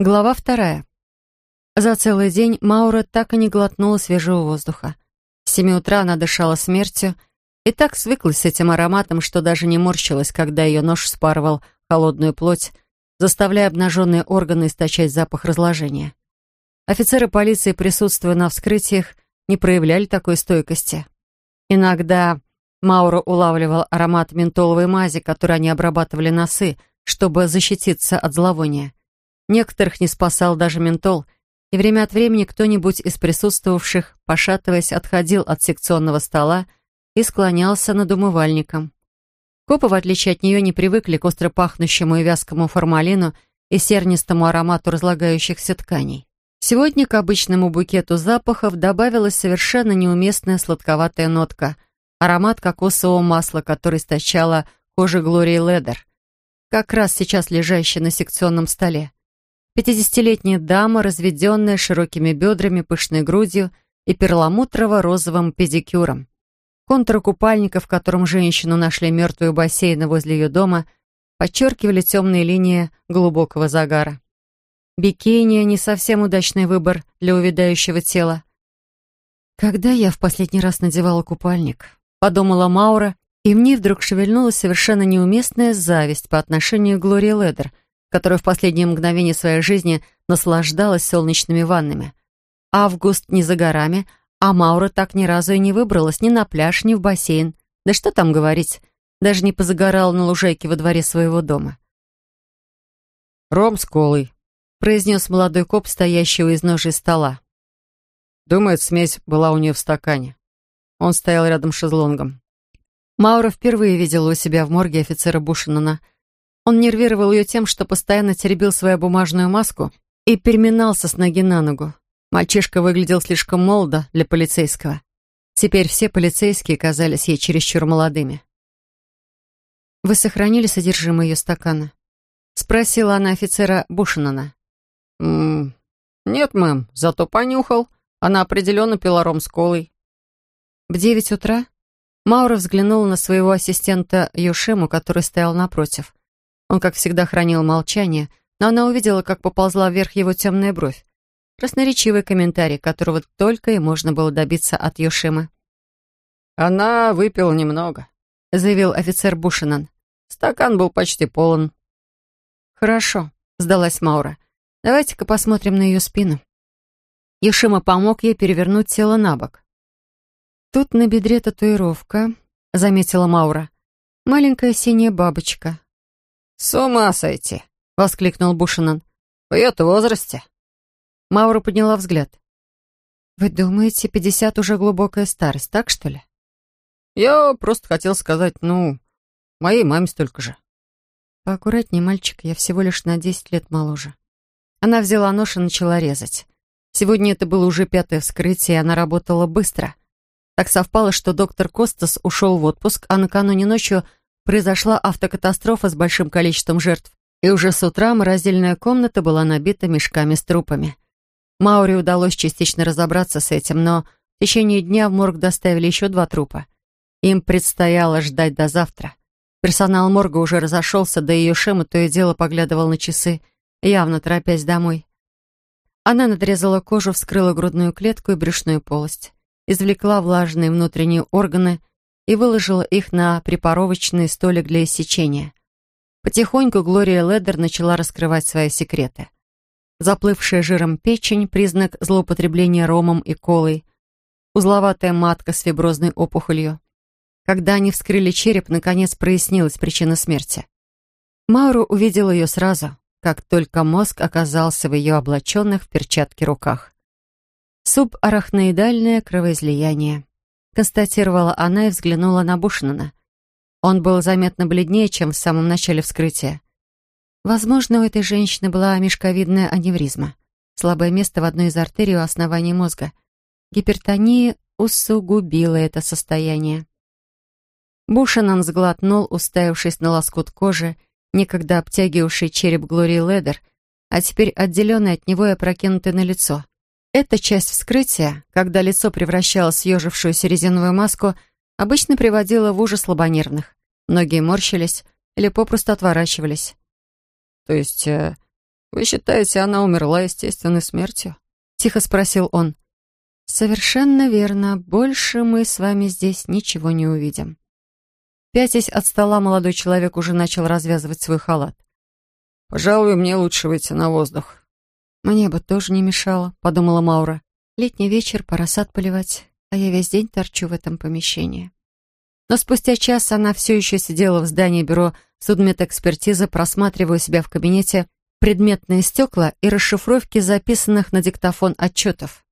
Глава вторая. За целый день Маура так и не глотнула свежего воздуха. С семи утра она дышала смертью и так свыклась с этим ароматом, что даже не морщилась, когда ее нож спарывал холодную плоть, заставляя обнаженные органы источать запах разложения. Офицеры полиции, присутствуя на вскрытиях, не проявляли такой стойкости. Иногда Маура улавливал аромат ментоловой мази, которой они обрабатывали носы, чтобы защититься от зловония. Некоторых не спасал даже ментол, и время от времени кто-нибудь из присутствовавших, пошатываясь, отходил от секционного стола и склонялся над умывальником. Копы, в отличие от нее, не привыкли к остро пахнущему и вязкому формалину и сернистому аромату разлагающихся тканей. Сегодня к обычному букету запахов добавилась совершенно неуместная сладковатая нотка — аромат кокосового масла, который источала кожа Глории Ледер, как раз сейчас лежащая на секционном столе. Пятидесятилетняя дама, разведенная широкими бедрами, пышной грудью и перламутрово-розовым педикюром. Контур купальника, в котором женщину нашли мертвую бассейна возле ее дома, подчеркивали темные линии глубокого загара. Бикини — не совсем удачный выбор для увядающего тела. «Когда я в последний раз надевала купальник?» — подумала Маура, и в ней вдруг шевельнулась совершенно неуместная зависть по отношению к Глории Ледер — которая в последние мгновения своей жизни наслаждалась солнечными ваннами. Август не за горами, а Маура так ни разу и не выбралась ни на пляж, ни в бассейн. Да что там говорить, даже не позагорала на лужайке во дворе своего дома. «Ром с колой», — произнес молодой коп, стоящий у изножия стола. Думает, смесь была у нее в стакане. Он стоял рядом с шезлонгом. Маура впервые видела у себя в морге офицера Бушинана — он нервировал ее тем, что постоянно теребил свою бумажную маску и переминался с ноги на ногу. Мальчишка выглядел слишком молодо для полицейского. Теперь все полицейские казались ей чересчур молодыми. «Вы сохранили содержимое ее стакана?» — спросила она офицера Бушинана. «М «Нет, мэм, зато понюхал. Она определенно пила ром с колой». В девять утра Маура взглянула на своего ассистента Йошему, который стоял напротив. Он, как всегда, хранил молчание, но она увидела, как поползла вверх его темная бровь. Красноречивый комментарий, которого только и можно было добиться от Йошимы. «Она выпила немного», — заявил офицер Бушинан. «Стакан был почти полон». «Хорошо», — сдалась Маура. «Давайте-ка посмотрим на ее спину». Йошима помог ей перевернуть тело на бок. «Тут на бедре татуировка», — заметила Маура. «Маленькая синяя бабочка. «С ума сойти!» — воскликнул Бушинан. «В ее-то возрасте!» Маура подняла взгляд. «Вы думаете, пятьдесят уже глубокая старость, так что ли?» «Я просто хотел сказать, ну, моей маме столько же». «Поаккуратней, мальчик, я всего лишь на десять лет моложе». Она взяла нож и начала резать. Сегодня это было уже пятое вскрытие, и она работала быстро. Так совпало, что доктор Костас ушел в отпуск, а накануне ночью произошла автокатастрофа с большим количеством жертв, и уже с утра морозильная комната была набита мешками с трупами. Маури удалось частично разобраться с этим, но в течение дня в морг доставили еще два трупа. Им предстояло ждать до завтра. Персонал морга уже разошелся, да ее Шема то и дело поглядывал на часы, явно торопясь домой. Она надрезала кожу, вскрыла грудную клетку и брюшную полость, извлекла влажные внутренние органы — и выложила их на препаровочный столик для иссечения. Потихоньку Глория Ледер начала раскрывать свои секреты. Заплывшая жиром печень — признак злоупотребления ромом и колой. Узловатая матка с фиброзной опухолью. Когда они вскрыли череп, наконец прояснилась причина смерти. Мауру увидел ее сразу, как только мозг оказался в ее облаченных в перчатки руках. Субарахноидальное кровоизлияние констатировала она и взглянула на Бушнана. Он был заметно бледнее, чем в самом начале вскрытия. Возможно, у этой женщины была мешковидная аневризма, слабое место в одной из артерий у основания мозга. Гипертония усугубила это состояние. Бушанан сглотнул, уставившись на лоскут кожи, некогда обтягивавший череп Глории Ледер, а теперь отделенный от него и опрокинутый на лицо. Эта часть вскрытия, когда лицо превращалось в съежившуюся резиновую маску, обычно приводила в ужас слабонервных. Многие морщились или попросту отворачивались. «То есть э, «Вы считаете, она умерла естественной смертью?» — тихо спросил он. «Совершенно верно. Больше мы с вами здесь ничего не увидим». Пятясь от стола, молодой человек уже начал развязывать свой халат. «Пожалуй, мне лучше выйти на воздух». «Мне бы тоже не мешало», — подумала Маура. «Летний вечер, пора сад поливать, а я весь день торчу в этом помещении». Но спустя час она все еще сидела в здании бюро судмедэкспертизы, просматривая у себя в кабинете предметные стекла и расшифровки записанных на диктофон отчетов.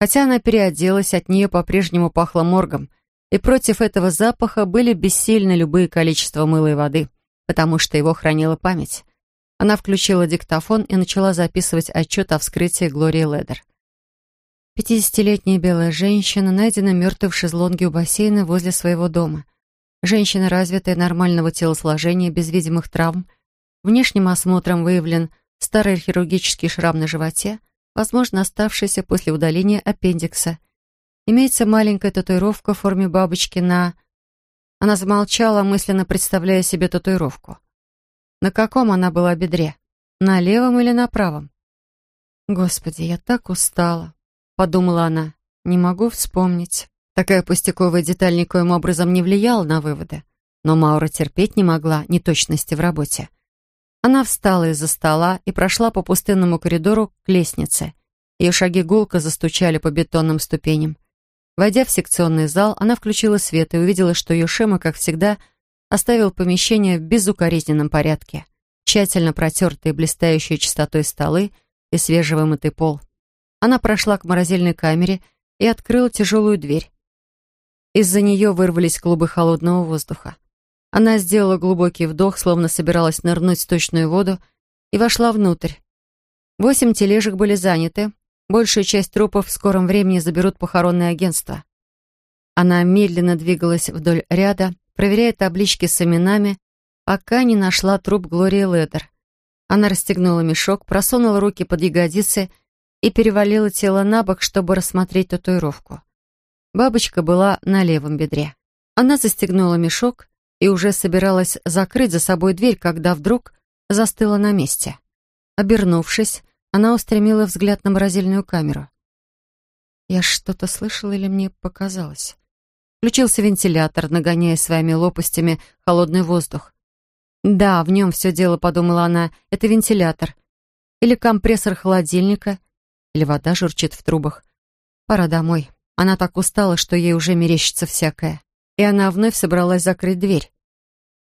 Хотя она переоделась, от нее по-прежнему пахло моргом, и против этого запаха были бессильны любые количества мыла и воды, потому что его хранила память. Она включила диктофон и начала записывать отчет о вскрытии Глории Ледер. Пятидесятилетняя белая женщина найдена мертвой в шезлонге у бассейна возле своего дома. Женщина развитая, нормального телосложения, без видимых травм. Внешним осмотром выявлен старый хирургический шрам на животе, возможно, оставшийся после удаления аппендикса. Имеется маленькая татуировка в форме бабочки на... Она замолчала, мысленно представляя себе татуировку. На каком она была бедре? На левом или на правом? Господи, я так устала подумала она. Не могу вспомнить. Такая пустяковая деталь никоим образом не влияла на выводы. Но Маура терпеть не могла неточности в работе. Она встала из-за стола и прошла по пустынному коридору к лестнице. Ее шаги гулко застучали по бетонным ступеням. Войдя в секционный зал, она включила свет и увидела, что Йошема, как всегда, оставил помещение в безукоризненном порядке. Тщательно протертые блистающие чистотой столы и свежевымытый пол — она прошла к морозильной камере и открыла тяжелую дверь. Из-за нее вырвались клубы холодного воздуха. Она сделала глубокий вдох, словно собиралась нырнуть в сточную воду, и вошла внутрь. Восемь тележек были заняты. Большую часть трупов в скором времени заберут похоронное агентство. Она медленно двигалась вдоль ряда, проверяя таблички с именами, пока не нашла труп Глории Ледер. Она расстегнула мешок, просунула руки под ягодицы и перевалила тело на бок, чтобы рассмотреть татуировку. Бабочка была на левом бедре. Она застегнула мешок и уже собиралась закрыть за собой дверь, когда вдруг застыла на месте. Обернувшись, она устремила взгляд на морозильную камеру. Я что-то слышала или мне показалось? Включился вентилятор, нагоняя своими лопастями холодный воздух. «Да, в нем все дело», — подумала она, — «это вентилятор. Или компрессор холодильника, или вода журчит в трубах. Пора домой. Она так устала, что ей уже мерещится всякое. И она вновь собралась закрыть дверь.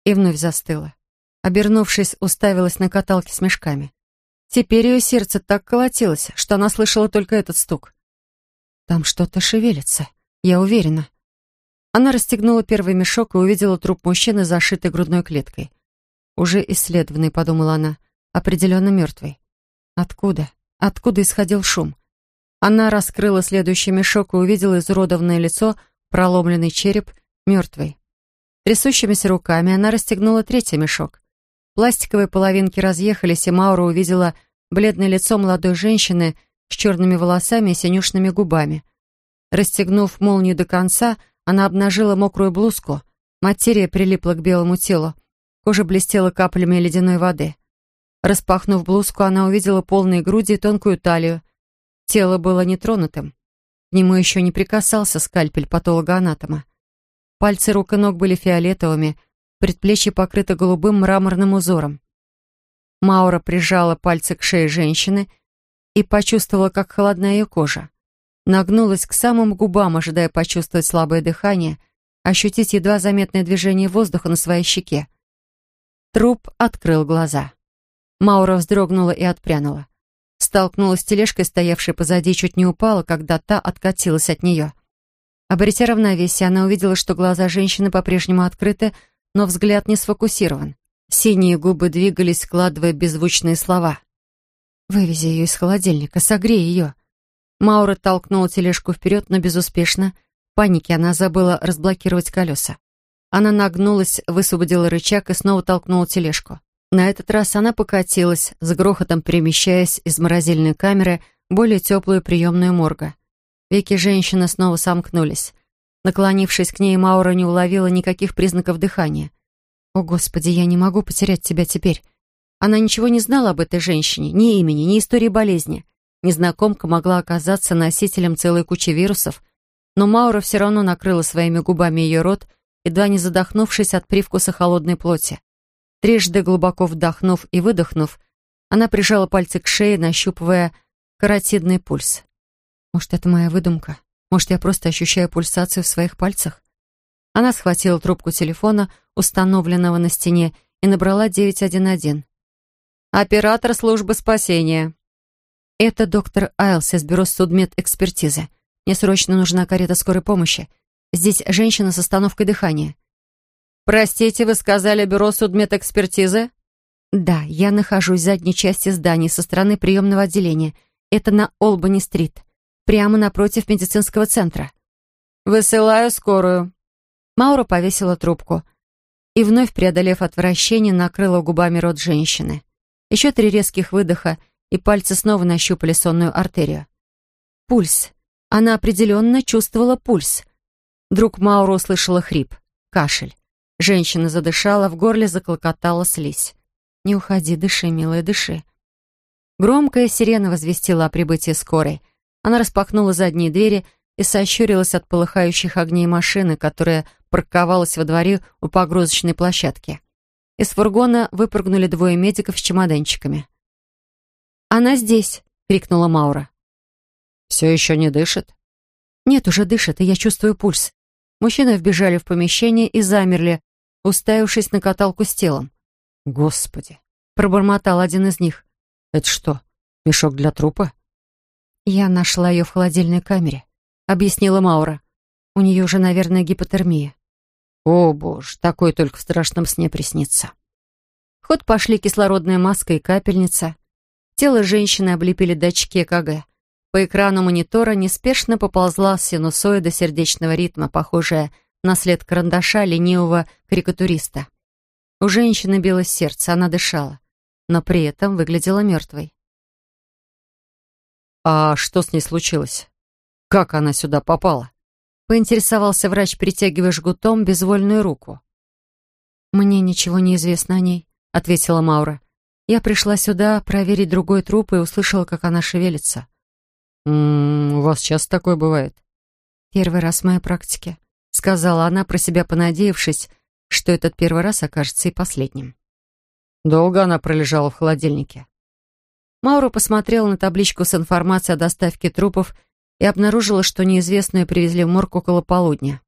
И вновь застыла. Обернувшись, уставилась на каталке с мешками. Теперь ее сердце так колотилось, что она слышала только этот стук. Там что-то шевелится, я уверена. Она расстегнула первый мешок и увидела труп мужчины, зашитый грудной клеткой. Уже исследованный, подумала она, определенно мертвый. Откуда? откуда исходил шум. Она раскрыла следующий мешок и увидела изуродованное лицо, проломленный череп, мертвый. Трясущимися руками она расстегнула третий мешок. Пластиковые половинки разъехались, и Маура увидела бледное лицо молодой женщины с черными волосами и синюшными губами. Расстегнув молнию до конца, она обнажила мокрую блузку. Материя прилипла к белому телу. Кожа блестела каплями ледяной воды. Распахнув блузку, она увидела полные груди и тонкую талию. Тело было нетронутым. К нему еще не прикасался скальпель патологоанатома. Пальцы рук и ног были фиолетовыми, предплечье покрыто голубым мраморным узором. Маура прижала пальцы к шее женщины и почувствовала, как холодна ее кожа. Нагнулась к самым губам, ожидая почувствовать слабое дыхание, ощутить едва заметное движение воздуха на своей щеке. Труп открыл глаза. Маура вздрогнула и отпрянула. Столкнулась с тележкой, стоявшей позади, чуть не упала, когда та откатилась от нее. Обретя равновесие, она увидела, что глаза женщины по-прежнему открыты, но взгляд не сфокусирован. Синие губы двигались, складывая беззвучные слова. «Вывези ее из холодильника, согрей ее». Маура толкнула тележку вперед, но безуспешно. В панике она забыла разблокировать колеса. Она нагнулась, высвободила рычаг и снова толкнула тележку. На этот раз она покатилась, с грохотом перемещаясь из морозильной камеры в более теплую приемную морга. Веки женщины снова сомкнулись. Наклонившись к ней, Маура не уловила никаких признаков дыхания. «О, Господи, я не могу потерять тебя теперь. Она ничего не знала об этой женщине, ни имени, ни истории болезни. Незнакомка могла оказаться носителем целой кучи вирусов, но Маура все равно накрыла своими губами ее рот, едва не задохнувшись от привкуса холодной плоти. Трижды глубоко вдохнув и выдохнув, она прижала пальцы к шее, нащупывая каротидный пульс. Может, это моя выдумка? Может, я просто ощущаю пульсацию в своих пальцах? Она схватила трубку телефона, установленного на стене, и набрала 911. «Оператор службы спасения». «Это доктор Айлс из бюро судмедэкспертизы. Мне срочно нужна карета скорой помощи. Здесь женщина с остановкой дыхания». «Простите, вы сказали бюро судмедэкспертизы?» «Да, я нахожусь в задней части здания со стороны приемного отделения. Это на Олбани-стрит, прямо напротив медицинского центра». «Высылаю скорую». Маура повесила трубку и, вновь преодолев отвращение, накрыла губами рот женщины. Еще три резких выдоха, и пальцы снова нащупали сонную артерию. Пульс. Она определенно чувствовала пульс. Вдруг Маура услышала хрип, кашель. Женщина задышала, в горле заклокотала слизь. «Не уходи, дыши, милая, дыши». Громкая сирена возвестила о прибытии скорой. Она распахнула задние двери и сощурилась от полыхающих огней машины, которая парковалась во дворе у погрузочной площадки. Из фургона выпрыгнули двое медиков с чемоданчиками. «Она здесь!» — крикнула Маура. «Все еще не дышит?» «Нет, уже дышит, и я чувствую пульс». Мужчины вбежали в помещение и замерли, уставившись на каталку с телом. «Господи!» — пробормотал один из них. «Это что, мешок для трупа?» «Я нашла ее в холодильной камере», — объяснила Маура. «У нее уже, наверное, гипотермия». «О, боже, такое только в страшном сне приснится». В ход пошли кислородная маска и капельница. Тело женщины облепили датчики ЭКГ. По экрану монитора неспешно поползла синусоида сердечного ритма, похожая на след карандаша ленивого карикатуриста. У женщины билось сердце, она дышала, но при этом выглядела мертвой. «А что с ней случилось?» Как она сюда попала? Поинтересовался врач, притягивая жгутом безвольную руку. «Мне ничего не известно о ней», — ответила Маура. «Я пришла сюда проверить другой труп и услышала, как она шевелится». «М -м, «У вас часто такое бывает?» «Первый раз в моей практике», — сказала она, про себя понадеявшись, что этот первый раз окажется и последним. «Долго она пролежала в холодильнике?» Маура посмотрела на табличку с информацией о доставке трупов и обнаружила, что неизвестную привезли в морг около полудня.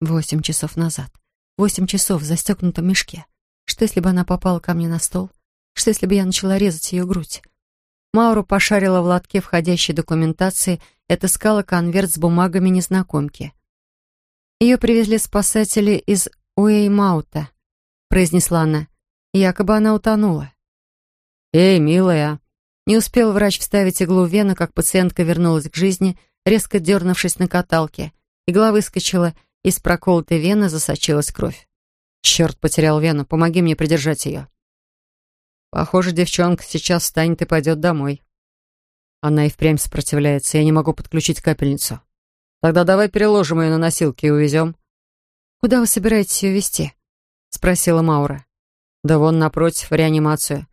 Восемь часов назад. Восемь часов в застегнутом мешке. Что, если бы она попала ко мне на стол? Что, если бы я начала резать ее грудь? Маура пошарила в лотке входящей документации и отыскала конверт с бумагами незнакомки. «Ее привезли спасатели из Уэймаута», — произнесла она. «Якобы она утонула». «Эй, милая», не успел врач вставить иглу в вену, как пациентка вернулась к жизни, резко дернувшись на каталке. Игла выскочила, из проколотой вены засочилась кровь. «Черт, потерял вену, помоги мне придержать ее». Похоже, девчонка сейчас встанет и пойдет домой. Она и впрямь сопротивляется, я не могу подключить капельницу. Тогда давай переложим ее на носилки и увезем. «Куда вы собираетесь ее везти?» — спросила Маура. «Да вон напротив, в реанимацию.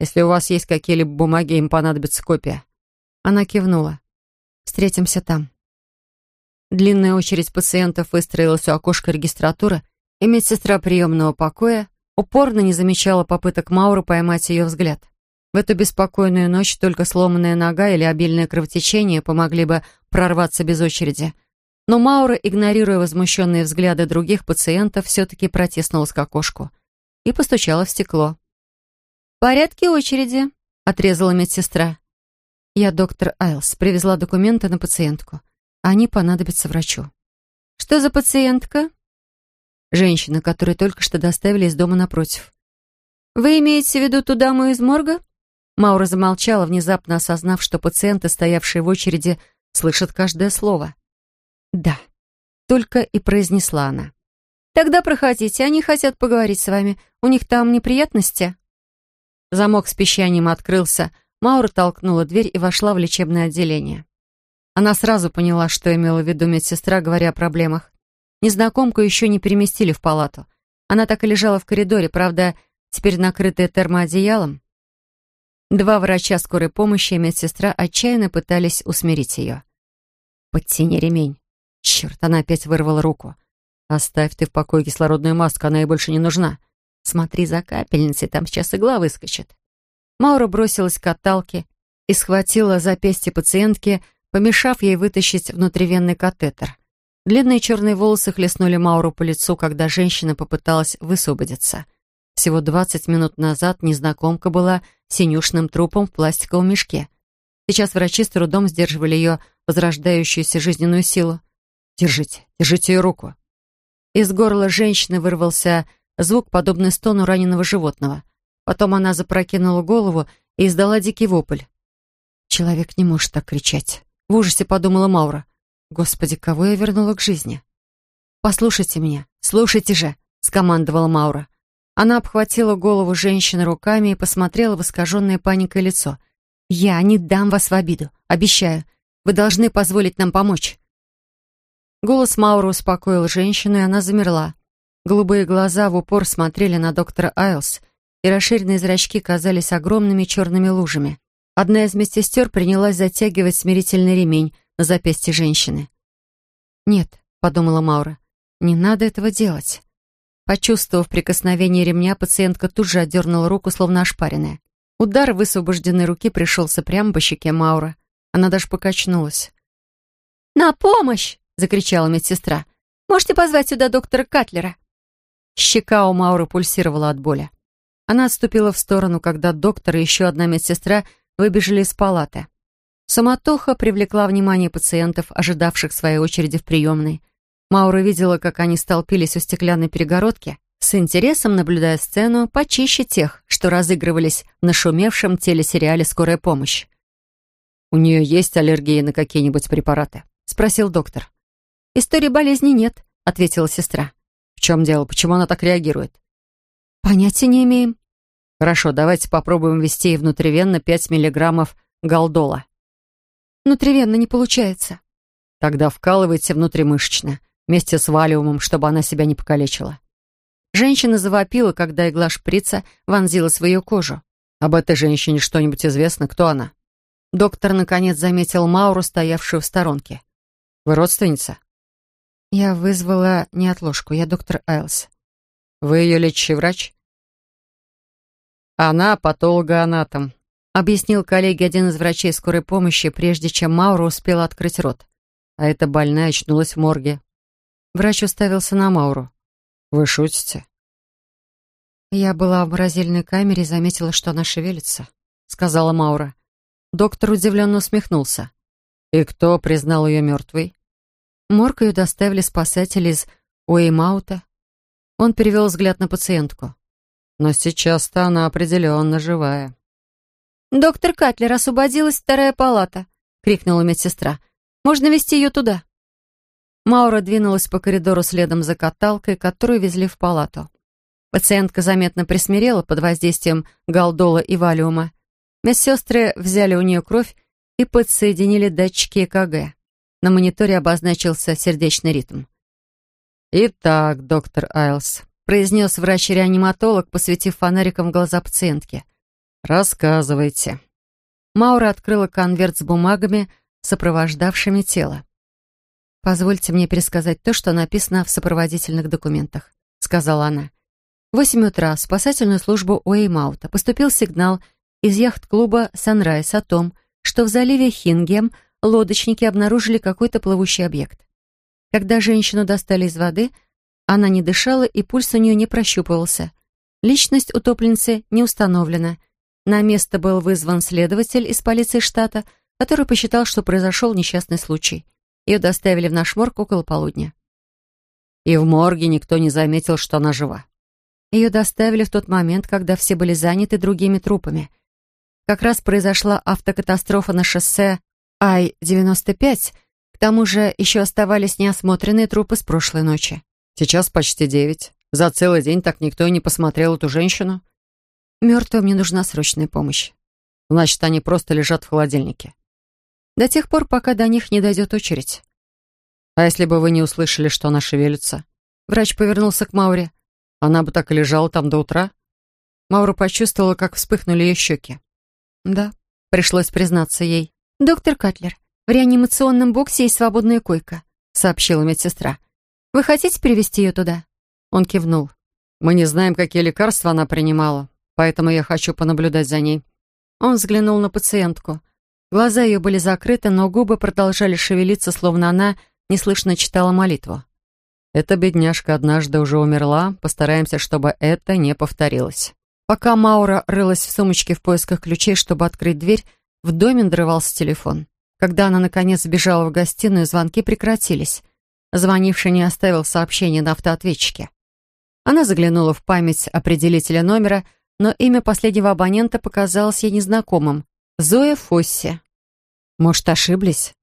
Если у вас есть какие-либо бумаги, им понадобится копия». Она кивнула. «Встретимся там». Длинная очередь пациентов выстроилась у окошка регистратуры, и медсестра приемного покоя упорно не замечала попыток Мауры поймать ее взгляд. В эту беспокойную ночь только сломанная нога или обильное кровотечение помогли бы прорваться без очереди. Но Маура, игнорируя возмущенные взгляды других пациентов, все-таки протиснулась к окошку и постучала в стекло порядке очереди», — отрезала медсестра. «Я доктор Айлс. Привезла документы на пациентку. Они понадобятся врачу». «Что за пациентка?» «Женщина, которую только что доставили из дома напротив». «Вы имеете в виду ту даму из морга?» Маура замолчала, внезапно осознав, что пациенты, стоявшие в очереди, слышат каждое слово. «Да», — только и произнесла она. «Тогда проходите, они хотят поговорить с вами. У них там неприятности?» Замок с песчанием открылся, Маура толкнула дверь и вошла в лечебное отделение. Она сразу поняла, что имела в виду медсестра, говоря о проблемах. Незнакомку еще не переместили в палату. Она так и лежала в коридоре, правда, теперь накрытая термоодеялом. Два врача скорой помощи и медсестра отчаянно пытались усмирить ее. «Подтяни ремень». Черт, она опять вырвала руку. «Оставь ты в покое кислородную маску, она ей больше не нужна. Смотри за капельницей, там сейчас игла выскочит». Маура бросилась к каталке и схватила запястье пациентки, помешав ей вытащить внутривенный катетер. Длинные черные волосы хлестнули Мауру по лицу, когда женщина попыталась высвободиться. Всего двадцать минут назад незнакомка была синюшным трупом в пластиковом мешке. Сейчас врачи с трудом сдерживали ее возрождающуюся жизненную силу. «Держите, держите ее руку». Из горла женщины вырвался звук, подобный стону раненого животного. Потом она запрокинула голову и издала дикий вопль. «Человек не может так кричать», — в ужасе подумала Маура. «Господи, кого я вернула к жизни?» «Послушайте меня, слушайте же», — скомандовала Маура. Она обхватила голову женщины руками и посмотрела в искаженное паникой лицо. «Я не дам вас в обиду, обещаю. Вы должны позволить нам помочь». Голос Мауры успокоил женщину, и она замерла. Голубые глаза в упор смотрели на доктора Айлс, и расширенные зрачки казались огромными черными лужами. Одна из медсестер принялась затягивать смирительный ремень на запястье женщины. «Нет», — подумала Маура, — «не надо этого делать». Почувствовав прикосновение ремня, пациентка тут же отдернула руку, словно ошпаренная. Удар высвобожденной руки пришелся прямо по щеке Маура. Она даже покачнулась. «На помощь!» — закричала медсестра. «Можете позвать сюда доктора Катлера?» Щека у Мауры пульсировала от боли. Она отступила в сторону, когда доктор и еще одна медсестра выбежали из палаты. Самотоха привлекла внимание пациентов, ожидавших своей очереди в приемной. Маура видела, как они столпились у стеклянной перегородки, с интересом наблюдая сцену почище тех, что разыгрывались в нашумевшем телесериале «Скорая помощь». «У нее есть аллергия на какие-нибудь препараты?» — спросил доктор. «Истории болезни нет», — ответила сестра. «В чем дело? Почему она так реагирует?» «Понятия не имеем». «Хорошо, давайте попробуем ввести ей внутривенно 5 миллиграммов галдола». «Внутривенно не получается». «Тогда вкалывайте внутримышечно вместе с валиумом, чтобы она себя не покалечила. Женщина завопила, когда игла шприца вонзилась в ее кожу. Об этой женщине что-нибудь известно? Кто она? Доктор, наконец, заметил Мауру, стоявшую в сторонке. «Вы родственница?» «Я вызвала неотложку. Я доктор Айлс». «Вы ее лечащий врач?» «Она патологоанатом», — объяснил коллеге один из врачей скорой помощи, прежде чем Маура успела открыть рот. А эта больная очнулась в морге. Врач уставился на Мауру. «Вы шутите?» «Я была в морозильной камере и заметила, что она шевелится», — сказала Маура. Доктор удивленно усмехнулся. «И кто признал ее мертвой?» Морг ее доставили спасатели из Уэймаута. Он перевел взгляд на пациентку. «Но сейчас-то она определенно живая». «Доктор Катлер, освободилась вторая палата», — крикнула медсестра. «Можно вести ее туда?» Маура двинулась по коридору следом за каталкой, которую везли в палату. Пациентка заметно присмирела под воздействием галдола и валиума. Медсестры взяли у нее кровь и подсоединили датчики ЭКГ. На мониторе обозначился сердечный ритм. «Итак, доктор Айлс», — произнес врач-реаниматолог, посветив фонариком в глаза пациентки. «Рассказывайте». Маура открыла конверт с бумагами, сопровождавшими тело. «Позвольте мне пересказать то, что написано в сопроводительных документах», — сказала она. В восемь утра в спасательную службу Уэймаута поступил сигнал из яхт-клуба «Санрайз» о том, что в заливе Хингем лодочники обнаружили какой-то плывущий объект. Когда женщину достали из воды, она не дышала и пульс у нее не прощупывался. Личность утопленницы не установлена. На место был вызван следователь из полиции штата, который посчитал, что произошел несчастный случай. Ее доставили в наш морг около полудня. И в морге никто не заметил, что она жива. Ее доставили в тот момент, когда все были заняты другими трупами. Как раз произошла автокатастрофа на шоссе Ай-95, к тому же еще оставались неосмотренные трупы с прошлой ночи. Сейчас почти девять. За целый день так никто и не посмотрел эту женщину. Мертвым мне нужна срочная помощь. Значит, они просто лежат в холодильнике. До тех пор, пока до них не дойдет очередь. А если бы вы не услышали, что она шевелится? Врач повернулся к Мауре. Она бы так и лежала там до утра. Маура почувствовала, как вспыхнули ее щеки. «Да», — пришлось признаться ей. «Доктор Катлер, в реанимационном боксе есть свободная койка», — сообщила медсестра. «Вы хотите перевести ее туда?» Он кивнул. «Мы не знаем, какие лекарства она принимала, поэтому я хочу понаблюдать за ней». Он взглянул на пациентку. Глаза ее были закрыты, но губы продолжали шевелиться, словно она неслышно читала молитву. «Эта бедняжка однажды уже умерла, постараемся, чтобы это не повторилось». Пока Маура рылась в сумочке в поисках ключей, чтобы открыть дверь, в доме надрывался телефон. Когда она, наконец, бежала в гостиную, звонки прекратились. Звонивший не оставил сообщения на автоответчике. Она заглянула в память определителя номера, но имя последнего абонента показалось ей незнакомым. Зоя Фосси. Может, ошиблись?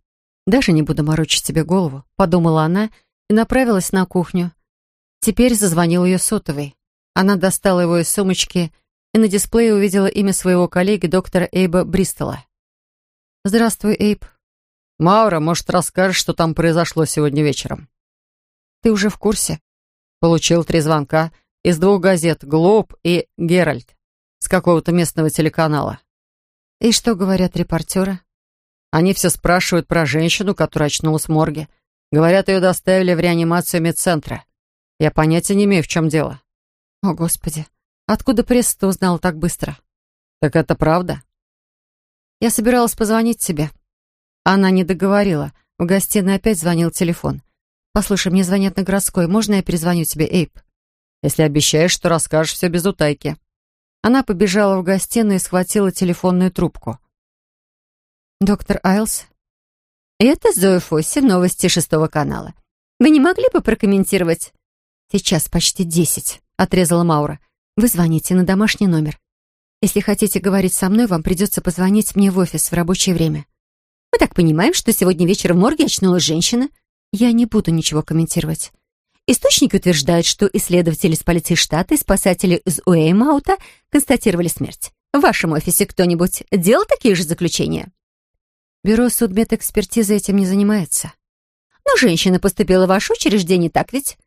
Даже не буду морочить себе голову, подумала она и направилась на кухню. Теперь зазвонил ее сотовый. Она достала его из сумочки и на дисплее увидела имя своего коллеги, доктора Эйба Бристола. «Здравствуй, Эйб». «Маура, может, расскажешь, что там произошло сегодня вечером?» «Ты уже в курсе?» Получил три звонка из двух газет «Глоб» и «Геральт» с какого-то местного телеканала. «И что говорят репортеры?» Они все спрашивают про женщину, которая очнулась в морге. Говорят, ее доставили в реанимацию медцентра. Я понятия не имею, в чем дело. О, Господи, откуда пресса-то узнала так быстро? Так это правда? Я собиралась позвонить тебе. Она не договорила. В гостиной опять звонил телефон. Послушай, мне звонят на городской. Можно я перезвоню тебе, Эйп? Если обещаешь, что расскажешь все без утайки. Она побежала в гостиную и схватила телефонную трубку. Доктор Айлс? Это Зоя Фосси, новости шестого канала. Вы не могли бы прокомментировать? Сейчас почти десять. — отрезала Маура. «Вы звоните на домашний номер. Если хотите говорить со мной, вам придется позвонить мне в офис в рабочее время». «Мы так понимаем, что сегодня вечером в морге очнулась женщина?» «Я не буду ничего комментировать». Источники утверждают, что исследователи из полиции штата и спасатели из Уэймаута констатировали смерть. В вашем офисе кто-нибудь делал такие же заключения? Бюро судмедэкспертизы этим не занимается. Но женщина поступила в ваше учреждение, так ведь?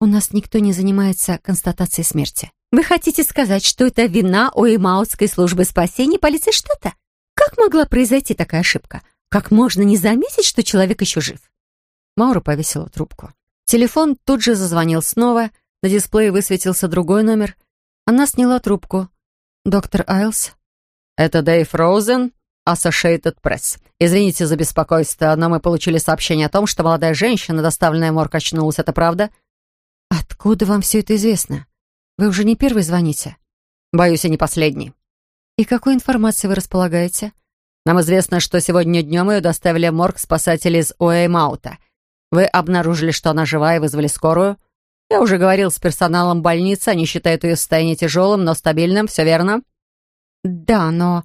У нас никто не занимается констатацией смерти. Вы хотите сказать, что это вина Уэймаутской службы спасения полиции штата? Как могла произойти такая ошибка? Как можно не заметить, что человек еще жив? Маура повесила трубку. Телефон тут же зазвонил снова. На дисплее высветился другой номер. Она сняла трубку. «Доктор Айлс?» «Это Дэйв Роузен, Associated Press. Извините за беспокойство, но мы получили сообщение о том, что молодая женщина, доставленная в морг, очнулась. Это правда?» «Откуда вам все это известно? Вы уже не первый звоните?» «Боюсь, и не последний». «И какой информацией вы располагаете?» «Нам известно, что сегодня днем ее доставили в морг спасатели из Уэймаута. Вы обнаружили, что она жива и вызвали скорую? Я уже говорил с персоналом больницы, они считают ее состояние тяжелым, но стабильным, все верно?» «Да, но...»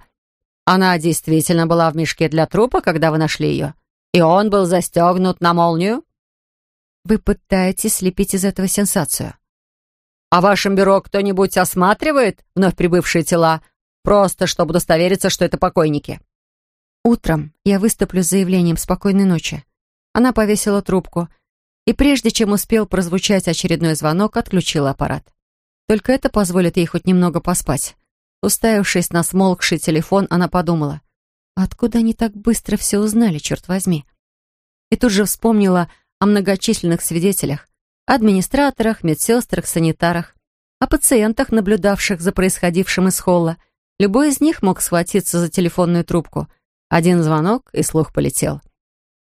«Она действительно была в мешке для трупа, когда вы нашли ее? И он был застегнут на молнию?» Вы пытаетесь слепить из этого сенсацию. А в вашем бюро кто-нибудь осматривает вновь прибывшие тела, просто чтобы удостовериться, что это покойники? Утром я выступлю с заявлением «Спокойной ночи». Она повесила трубку, и прежде чем успел прозвучать очередной звонок, отключила аппарат. Только это позволит ей хоть немного поспать. Уставившись на смолкший телефон, она подумала, откуда они так быстро все узнали, черт возьми? И тут же вспомнила о многочисленных свидетелях, администраторах, медсестрах, санитарах, о пациентах, наблюдавших за происходившим из холла. Любой из них мог схватиться за телефонную трубку. Один звонок, и слух полетел.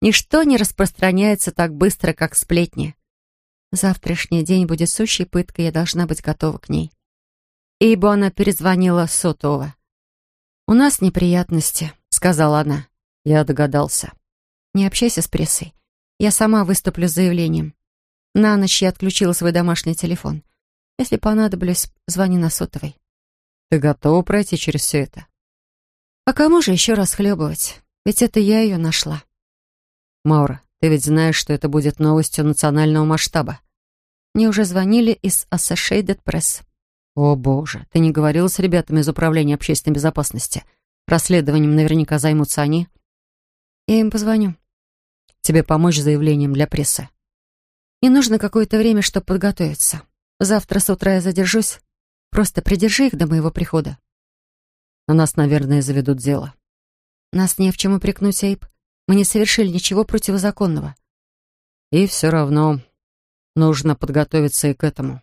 Ничто не распространяется так быстро, как сплетни. Завтрашний день будет сущей пыткой, я должна быть готова к ней. Ибо она перезвонила сотового. «У нас неприятности», — сказала она. Я догадался. «Не общайся с прессой. Я сама выступлю с заявлением. На ночь я отключила свой домашний телефон. Если понадоблюсь, звони на сотовый. Ты готова пройти через все это? А кому же еще расхлебывать? Ведь это я ее нашла. Маура, ты ведь знаешь, что это будет новостью национального масштаба. Мне уже звонили из Associated Press. О, боже, ты не говорила с ребятами из Управления общественной безопасности? Расследованием наверняка займутся они. Я им позвоню тебе помочь с заявлением для прессы. Мне нужно какое-то время, чтобы подготовиться. Завтра с утра я задержусь. Просто придержи их до моего прихода». На нас, наверное, заведут дело. Нас не в чем упрекнуть, Эйб. Мы не совершили ничего противозаконного. И все равно нужно подготовиться и к этому.